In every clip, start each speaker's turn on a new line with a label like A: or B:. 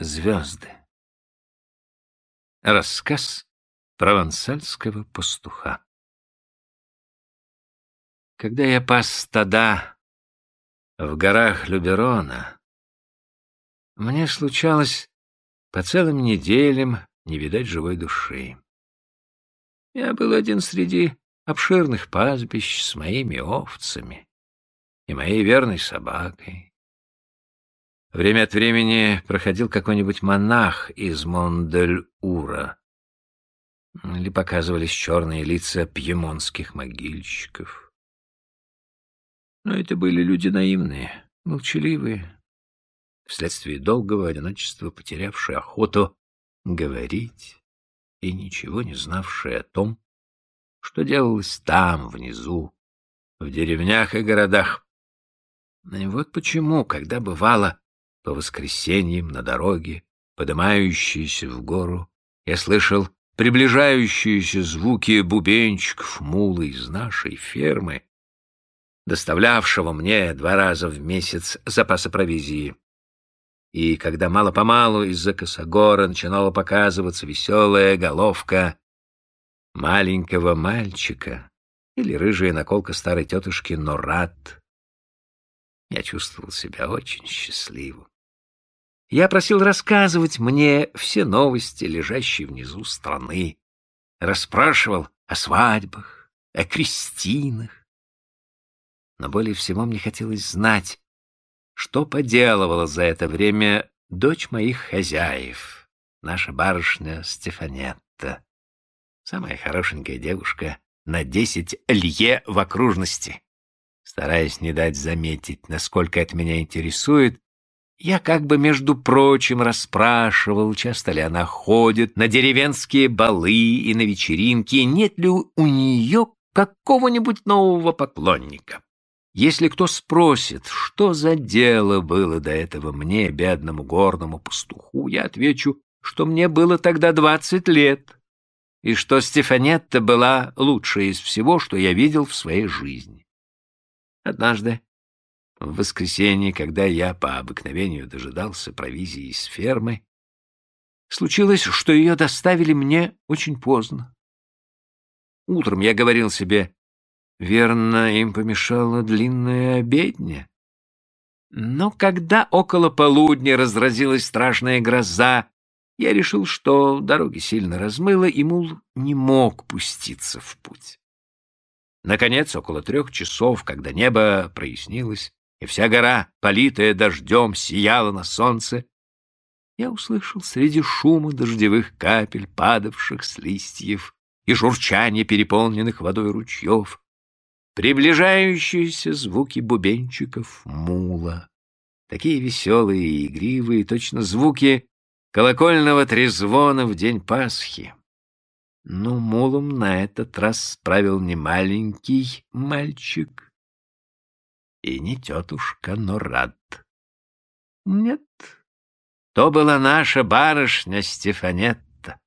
A: звезды. Рассказ провансальского пастуха. Когда я пас стада в горах Люберона, мне случалось по целым неделям не видать живой души. Я был один среди обширных пастбищ с моими овцами и моей верной собакой. Время от времени проходил какой-нибудь монах из Мондель-Ура. Или показывались черные лица пьемонских могильщиков. Но это были люди наивные, молчаливые, вследствие долгого одиночества потерявшие охоту говорить и ничего не знавшие о том, что делалось там, внизу, в деревнях и городах. И вот почему, когда бывало, по воскресеньям на дороге, поднимающиеся в гору, я слышал приближающиеся звуки бубенчиков мула из нашей фермы, доставлявшего мне два раза в месяц запасы провизии. И когда мало-помалу из-за косогора начинала показываться веселая головка маленького мальчика или рыжая наколка старой тетушки Норат, я чувствовал себя очень счастливым. Я просил рассказывать мне все новости, лежащие внизу страны. Расспрашивал о свадьбах, о крестинах. Но более всего мне хотелось знать, что поделывала за это время дочь моих хозяев, наша барышня Стефанетта, самая хорошенькая девушка на десять лье в окружности. Стараясь не дать заметить, насколько это меня интересует, я как бы, между прочим, расспрашивал, часто ли она ходит на деревенские балы и на вечеринки, нет ли у нее какого-нибудь нового поклонника. Если кто спросит, что за дело было до этого мне, бедному горному пастуху, я отвечу, что мне было тогда двадцать лет, и что Стефанетта была лучшая из всего, что я видел в своей жизни. Однажды в воскресенье, когда я по обыкновению дожидался провизии из фермы, случилось, что ее доставили мне очень поздно. Утром я говорил себе, верно, им помешала длинная обедня. Но когда около полудня разразилась страшная гроза, я решил, что дороги сильно размыло, и мул не мог пуститься в путь. Наконец, около трех часов, когда небо прояснилось, и вся гора, политая дождем, сияла на солнце, я услышал среди шума дождевых капель, падавших с листьев, и журчания переполненных водой ручьев, приближающиеся звуки бубенчиков мула, такие веселые и игривые, точно звуки колокольного трезвона в день Пасхи. Но мулом на этот раз справил не маленький мальчик, и не тетушка Норад. Нет, то была наша барышня Стефанетта.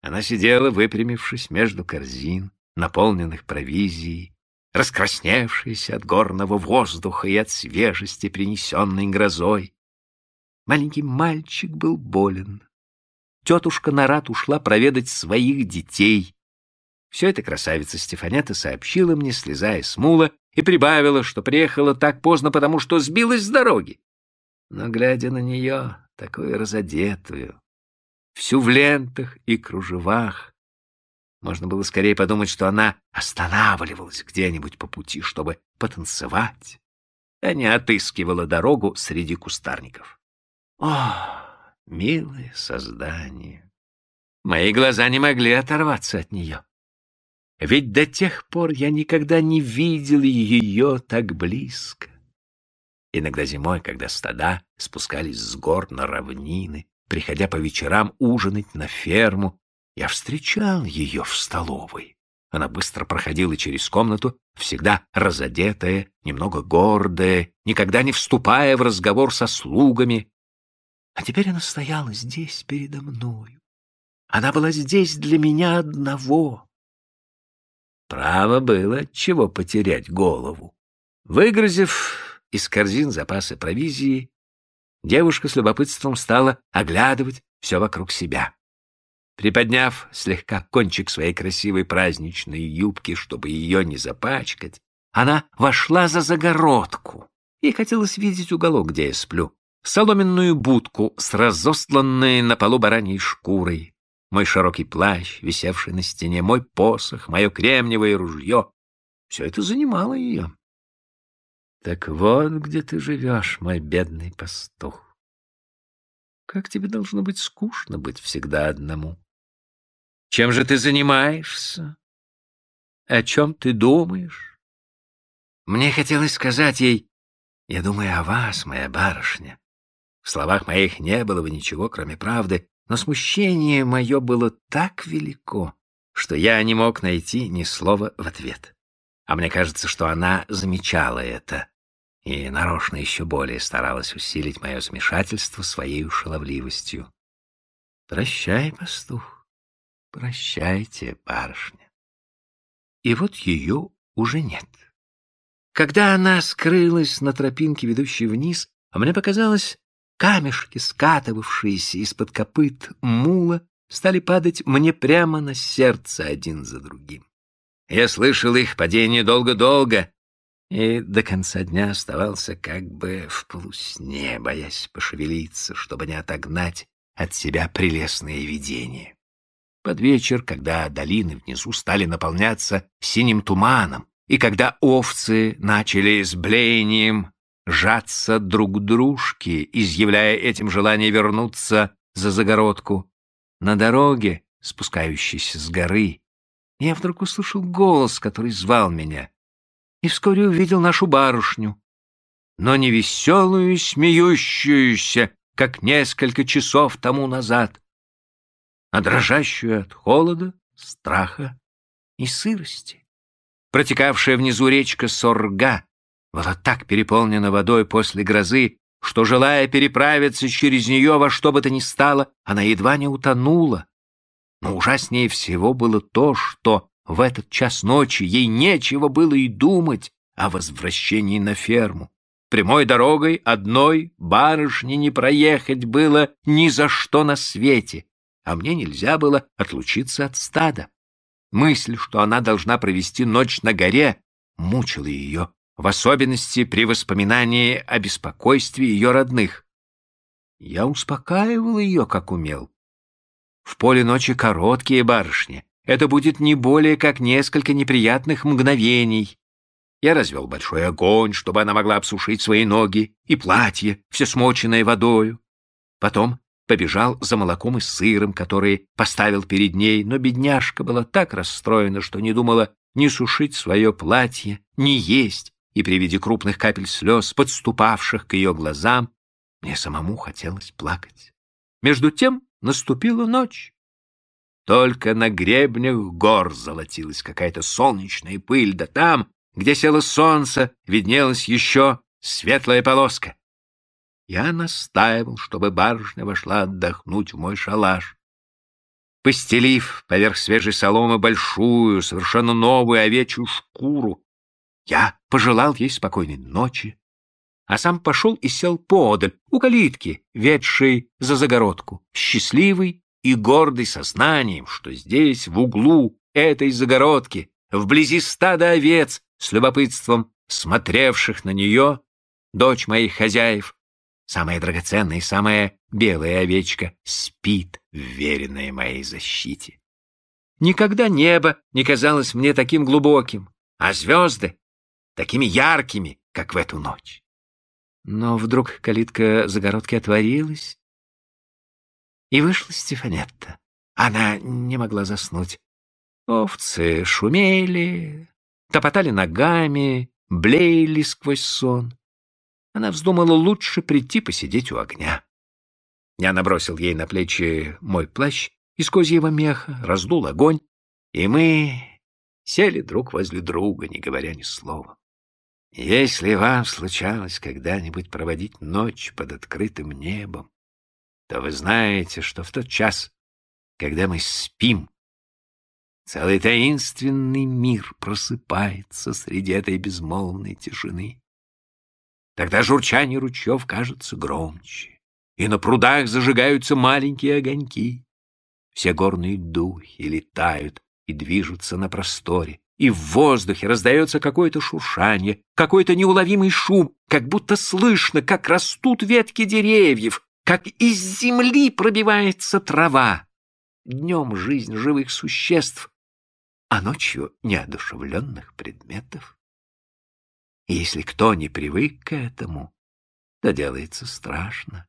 A: Она сидела, выпрямившись между корзин, наполненных провизией, раскрасневшаяся от горного воздуха и от свежести, принесенной грозой. Маленький мальчик был болен. Тетушка Нарат ушла проведать своих детей. Все это красавица Стефанета сообщила мне, слезая с мула, и прибавила, что приехала так поздно, потому что сбилась с дороги. Но, глядя на нее, такую разодетую, всю в лентах и кружевах, можно было скорее подумать, что она останавливалась где-нибудь по пути, чтобы потанцевать, а не отыскивала дорогу среди кустарников. О, милое создание! Мои глаза не могли оторваться от нее. Ведь до тех пор я никогда не видел ее так близко. Иногда зимой, когда стада спускались с гор на равнины, приходя по вечерам ужинать на ферму, я встречал ее в столовой. Она быстро проходила через комнату, всегда разодетая, немного гордая, никогда не вступая в разговор со слугами. А теперь она стояла здесь передо мною. Она была здесь для меня одного. Право было, чего потерять голову. Выгрузив из корзин запасы провизии, девушка с любопытством стала оглядывать все вокруг себя. Приподняв слегка кончик своей красивой праздничной юбки, чтобы ее не запачкать, она вошла за загородку. Ей хотелось видеть уголок, где я сплю, соломенную будку с разостланной на полу бараньей шкурой, мой широкий плащ, висевший на стене, мой посох, мое кремниевое ружье. Все это занимало ее. Так вот, где ты живешь, мой бедный пастух. Как тебе должно быть скучно быть всегда одному? Чем же ты занимаешься? О чем ты думаешь? Мне хотелось сказать ей, я думаю о вас, моя барышня. В словах моих не было бы ничего, кроме правды, но смущение мое было так велико, что я не мог найти ни слова в ответ. А мне кажется, что она замечала это и нарочно еще более старалась усилить мое замешательство своей шаловливостью. «Прощай, пастух, прощайте, барышня». И вот ее уже нет. Когда она скрылась на тропинке, ведущей вниз, мне показалось, камешки, скатывавшиеся из-под копыт мула, стали падать мне прямо на сердце один за другим. Я слышал их падение долго-долго, и до конца дня оставался как бы в полусне, боясь пошевелиться, чтобы не отогнать от себя прелестные видения. Под вечер, когда долины внизу стали наполняться синим туманом, и когда овцы начали с блеянием жаться друг к дружке, изъявляя этим желание вернуться за загородку, на дороге, спускающейся с горы, я вдруг услышал голос, который звал меня и вскоре увидел нашу барышню, но не веселую, смеющуюся, как несколько часов тому назад, а дрожащую от холода, страха и сырости. Протекавшая внизу речка Сорга была так переполнена водой после грозы, что, желая переправиться через нее во что бы то ни стало, она едва не утонула. Но ужаснее всего было то, что в этот час ночи ей нечего было и думать о возвращении на ферму. Прямой дорогой одной барышни не проехать было ни за что на свете, а мне нельзя было отлучиться от стада. Мысль, что она должна провести ночь на горе, мучила ее, в особенности при воспоминании о беспокойстве ее родных. Я успокаивал ее, как умел. В поле ночи короткие барышни, это будет не более как несколько неприятных мгновений. Я развел большой огонь, чтобы она могла обсушить свои ноги и платье, все смоченное водою. Потом побежал за молоком и сыром, которые поставил перед ней, но бедняжка была так расстроена, что не думала ни сушить свое платье, ни есть, и при виде крупных капель слез, подступавших к ее глазам, мне самому хотелось плакать. Между тем наступила ночь. Только на гребнях гор золотилась какая-то солнечная пыль, да там, где село солнце, виднелась еще светлая полоска. Я настаивал, чтобы барышня вошла отдохнуть в мой шалаш. Постелив поверх свежей соломы большую, совершенно новую овечью шкуру, я пожелал ей спокойной ночи, а сам пошел и сел поодаль, у калитки, ведшей за загородку, счастливый и гордый сознанием, что здесь, в углу этой загородки, вблизи стада овец, с любопытством смотревших на нее, дочь моих хозяев, самая драгоценная и самая белая овечка, спит, вверенная моей защите. Никогда небо не казалось мне таким глубоким, а звезды — такими яркими, как в эту ночь. Но вдруг калитка загородки отворилась, и вышла Стефанетта. Она не могла заснуть. Овцы шумели, топотали ногами, блеяли сквозь сон. Она вздумала лучше прийти посидеть у огня. Я набросил ей на плечи мой плащ из козьего меха, раздул огонь, и мы сели друг возле друга, не говоря ни слова. Если вам случалось когда-нибудь проводить ночь под открытым небом, то вы знаете, что в тот час, когда мы спим, целый таинственный мир просыпается среди этой безмолвной тишины. Тогда журчание ручьев кажется громче, и на прудах зажигаются маленькие огоньки. Все горные духи летают и движутся на просторе, и в воздухе раздается какое-то шуршание, какой-то неуловимый шум, как будто слышно, как растут ветки деревьев, как из земли пробивается трава. Днем жизнь живых существ, а ночью неодушевленных предметов. Если кто не привык к этому, то делается страшно.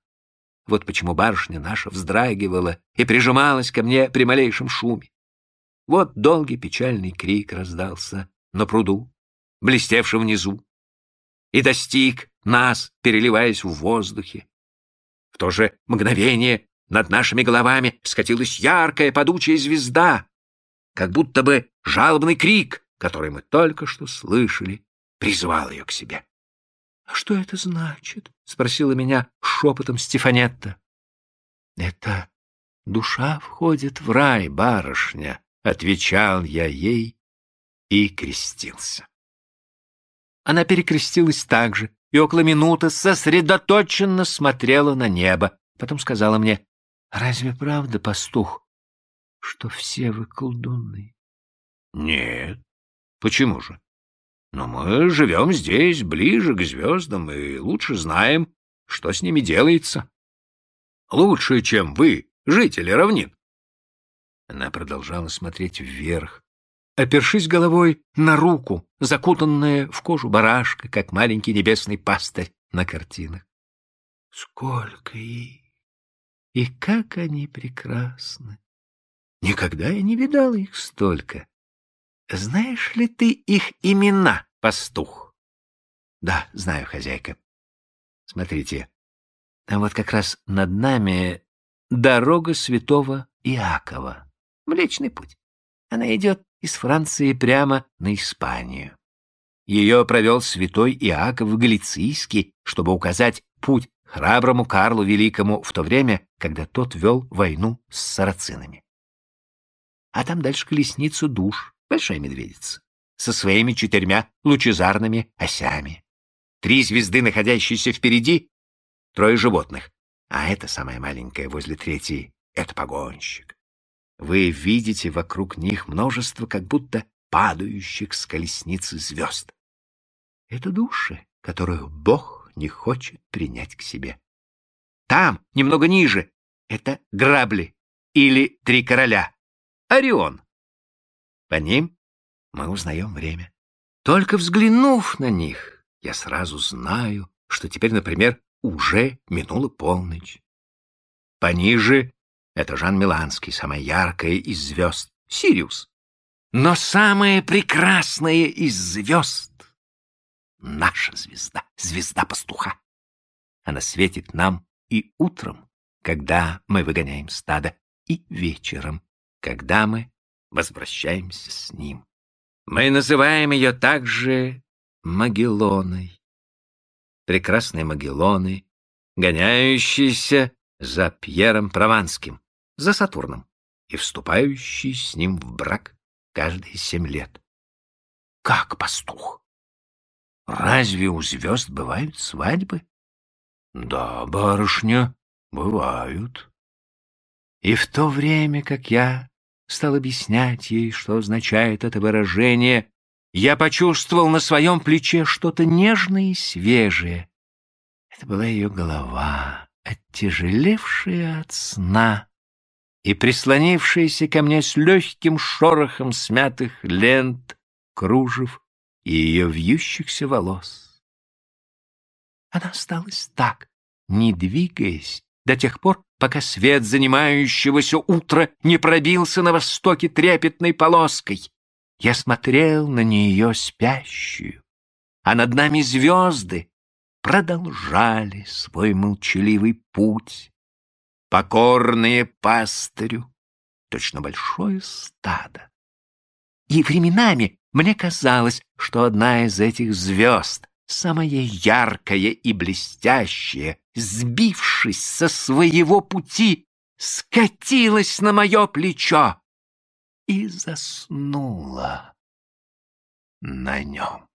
A: Вот почему барышня наша вздрагивала и прижималась ко мне при малейшем шуме. Вот долгий печальный крик раздался на пруду, блестевшем внизу, и достиг нас, переливаясь в воздухе. В то же мгновение над нашими головами скатилась яркая падучая звезда, как будто бы жалобный крик, который мы только что слышали, призвал ее к себе. — А что это значит? — спросила меня шепотом Стефанетта. — Это душа входит в рай, барышня, — отвечал я ей и крестился. Она перекрестилась так же и около минуты сосредоточенно смотрела на небо. Потом сказала мне, «Разве правда, пастух, что все вы колдуны?» «Нет. Почему же? Но мы живем здесь, ближе к звездам, и лучше знаем, что с ними делается. Лучше, чем вы, жители равнин. Она продолжала смотреть вверх, опершись головой на руку, закутанная в кожу барашка, как маленький небесный пастырь на картинах. Сколько их! И как они прекрасны! Никогда я не видала их столько. Знаешь ли ты их имена, пастух? Да, знаю, хозяйка. Смотрите, там вот как раз над нами дорога святого Иакова. Млечный путь. Она идет из Франции прямо на Испанию. Ее провел святой Иаков Галицийский, чтобы указать путь храброму Карлу Великому в то время, когда тот вел войну с сарацинами. А там дальше колесницу душ, большая медведица, со своими четырьмя лучезарными осями. Три звезды, находящиеся впереди, трое животных, а это самая маленькая возле третьей — это погонщик. Вы видите вокруг них множество как будто падающих с колесницы звезд. Это души, которых Бог не хочет принять к себе. Там, немного ниже, это грабли или три короля. Орион. По ним мы узнаем время. Только взглянув на них, я сразу знаю, что теперь, например, уже минула полночь. Пониже это Жан Миланский, самая яркая из звезд, Сириус. Но самая прекрасная из звезд — наша звезда, звезда пастуха. Она светит нам и утром, когда мы выгоняем стадо, и вечером, когда мы возвращаемся с ним. Мы называем ее также Магеллоной. Прекрасные Магеллоны, гоняющиеся за Пьером Прованским, за Сатурном и вступающий с ним в брак каждые семь лет. Как пастух? Разве у звезд бывают свадьбы? Да, барышня, бывают. И в то время, как я стал объяснять ей, что означает это выражение, я почувствовал на своем плече что-то нежное и свежее. Это была ее голова, оттяжелевшая от сна и прислонившаяся ко мне с легким шорохом смятых лент, кружев и ее вьющихся волос. Она осталась так, не двигаясь, до тех пор, пока свет занимающегося утра не пробился на востоке трепетной полоской. Я смотрел на нее спящую, а над нами звезды продолжали свой молчаливый путь, покорные пастырю, точно большое стадо. И временами мне казалось, что одна из этих звезд, самая яркая и блестящая, сбившись со своего пути, скатилась на мое плечо и заснула на нем.